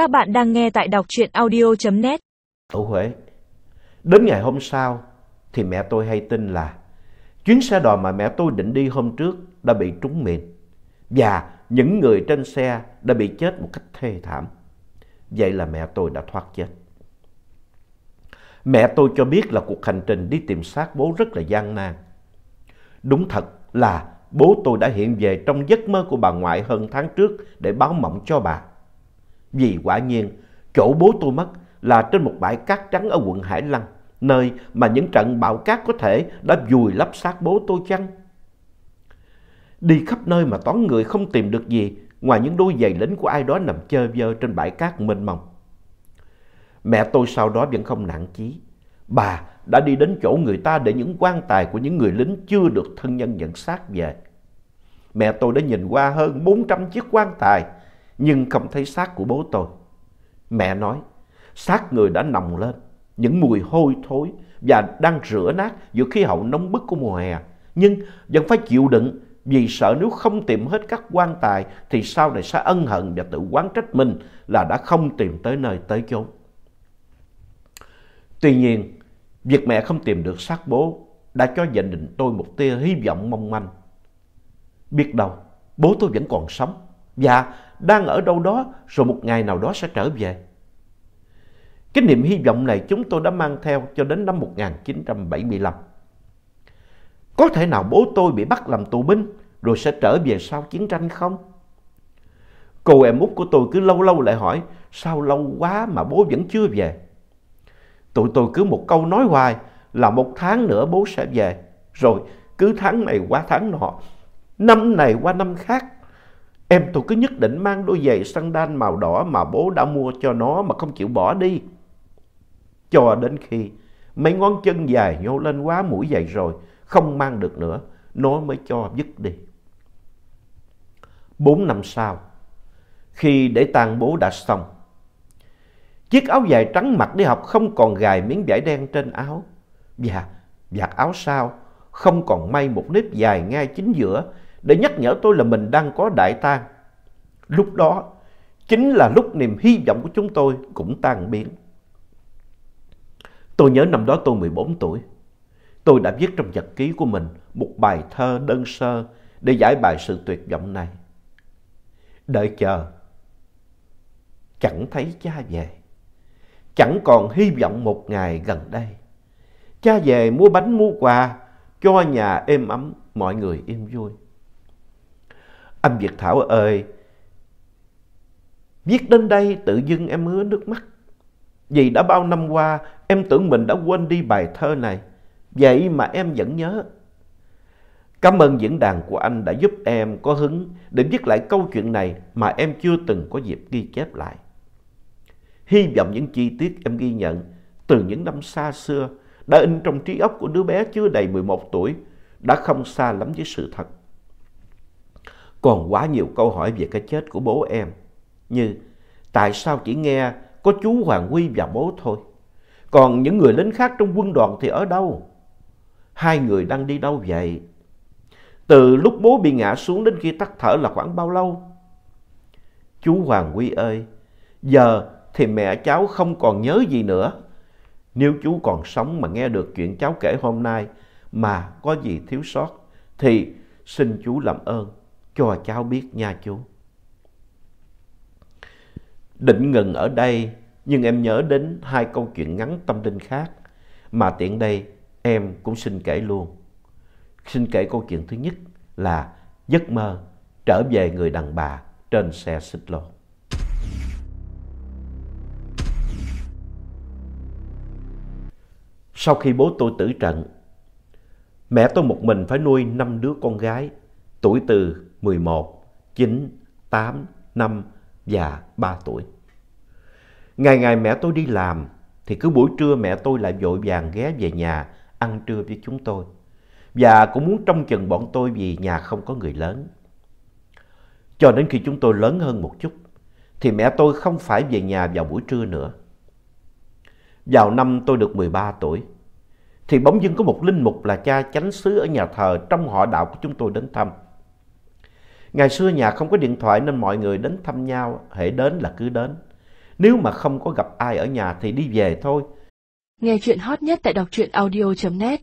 Các bạn đang nghe tại đọc truyện audio.net ở Huế. Đến ngày hôm sau thì mẹ tôi hay tin là chuyến xe đò mà mẹ tôi định đi hôm trước đã bị trúng mìn và những người trên xe đã bị chết một cách thê thảm. Vậy là mẹ tôi đã thoát chết. Mẹ tôi cho biết là cuộc hành trình đi tìm xác bố rất là gian nan. Đúng thật là bố tôi đã hiện về trong giấc mơ của bà ngoại hơn tháng trước để báo mộng cho bà. Vì quả nhiên, chỗ bố tôi mất là trên một bãi cát trắng ở quận Hải Lăng, nơi mà những trận bão cát có thể đã vùi lấp xác bố tôi chăng? Đi khắp nơi mà toán người không tìm được gì ngoài những đôi giày lính của ai đó nằm chơi vơ trên bãi cát mênh mông. Mẹ tôi sau đó vẫn không nản chí. Bà đã đi đến chỗ người ta để những quan tài của những người lính chưa được thân nhân nhận xác về. Mẹ tôi đã nhìn qua hơn 400 chiếc quan tài nhưng không thấy xác của bố tôi. Mẹ nói, xác người đã nồng lên, những mùi hôi thối và đang rửa nát giữa khí hậu nóng bức của mùa hè. Nhưng vẫn phải chịu đựng vì sợ nếu không tìm hết các quan tài thì sau này sẽ ân hận và tự quán trách mình là đã không tìm tới nơi tới chốn. Tuy nhiên, việc mẹ không tìm được xác bố đã cho gia đình tôi một tia hy vọng mong manh. Biết đâu, bố tôi vẫn còn sống và đang ở đâu đó rồi một ngày nào đó sẽ trở về. Cái niềm hy vọng này chúng tôi đã mang theo cho đến năm 1975. Có thể nào bố tôi bị bắt làm tù binh rồi sẽ trở về sau chiến tranh không? Cô em út của tôi cứ lâu lâu lại hỏi sao lâu quá mà bố vẫn chưa về. Tụi tôi cứ một câu nói hoài là một tháng nữa bố sẽ về. Rồi cứ tháng này qua tháng nọ, năm này qua năm khác. Em tôi cứ nhất định mang đôi giày sandal màu đỏ mà bố đã mua cho nó mà không chịu bỏ đi. Cho đến khi mấy ngón chân dài nhô lên quá mũi giày rồi, không mang được nữa, nó mới cho dứt đi. Bốn năm sau, khi để tang bố đã xong, chiếc áo dài trắng mặc đi học không còn gài miếng vải đen trên áo. Và vạt áo sau không còn may một nếp dài ngay chính giữa để nhắc nhở tôi là mình đang có đại tang. Lúc đó chính là lúc niềm hy vọng của chúng tôi cũng tan biến. Tôi nhớ năm đó tôi 14 tuổi. Tôi đã viết trong nhật ký của mình một bài thơ đơn sơ để giải bài sự tuyệt vọng này. Đợi chờ, chẳng thấy cha về. Chẳng còn hy vọng một ngày gần đây. Cha về mua bánh mua quà, cho nhà êm ấm, mọi người yên vui. Anh Việt Thảo ơi, viết đến đây tự dưng em ứa nước mắt. Vì đã bao năm qua em tưởng mình đã quên đi bài thơ này. Vậy mà em vẫn nhớ. Cảm ơn diễn đàn của anh đã giúp em có hứng để viết lại câu chuyện này mà em chưa từng có dịp ghi chép lại. Hy vọng những chi tiết em ghi nhận từ những năm xa xưa đã in trong trí óc của đứa bé chưa đầy 11 tuổi đã không xa lắm với sự thật. Còn quá nhiều câu hỏi về cái chết của bố em như tại sao chỉ nghe có chú Hoàng Huy và bố thôi. Còn những người lính khác trong quân đoàn thì ở đâu? Hai người đang đi đâu vậy? Từ lúc bố bị ngã xuống đến khi tắt thở là khoảng bao lâu? Chú Hoàng Huy ơi, giờ thì mẹ cháu không còn nhớ gì nữa. Nếu chú còn sống mà nghe được chuyện cháu kể hôm nay mà có gì thiếu sót thì xin chú làm ơn cho cháu biết nha chú. Định ngừng ở đây nhưng em nhớ đến hai câu chuyện ngắn tâm linh khác mà tiện đây em cũng xin kể luôn. Xin kể câu chuyện thứ nhất là giấc mơ trở về người đàn bà trên xe xích lô. Sau khi bố tôi tử trận, mẹ tôi một mình phải nuôi năm đứa con gái, tuổi từ 11, 9, 8, 5 và 3 tuổi. Ngày ngày mẹ tôi đi làm thì cứ buổi trưa mẹ tôi lại vội vàng ghé về nhà ăn trưa với chúng tôi. Và cũng muốn trông chừng bọn tôi vì nhà không có người lớn. Cho đến khi chúng tôi lớn hơn một chút thì mẹ tôi không phải về nhà vào buổi trưa nữa. Vào năm tôi được 13 tuổi thì bỗng dưng có một linh mục là cha chánh xứ ở nhà thờ trong họ đạo của chúng tôi đến thăm. Ngày xưa nhà không có điện thoại nên mọi người đến thăm nhau, hễ đến là cứ đến. Nếu mà không có gặp ai ở nhà thì đi về thôi. Nghe chuyện hot nhất tại đọc truyện audio.net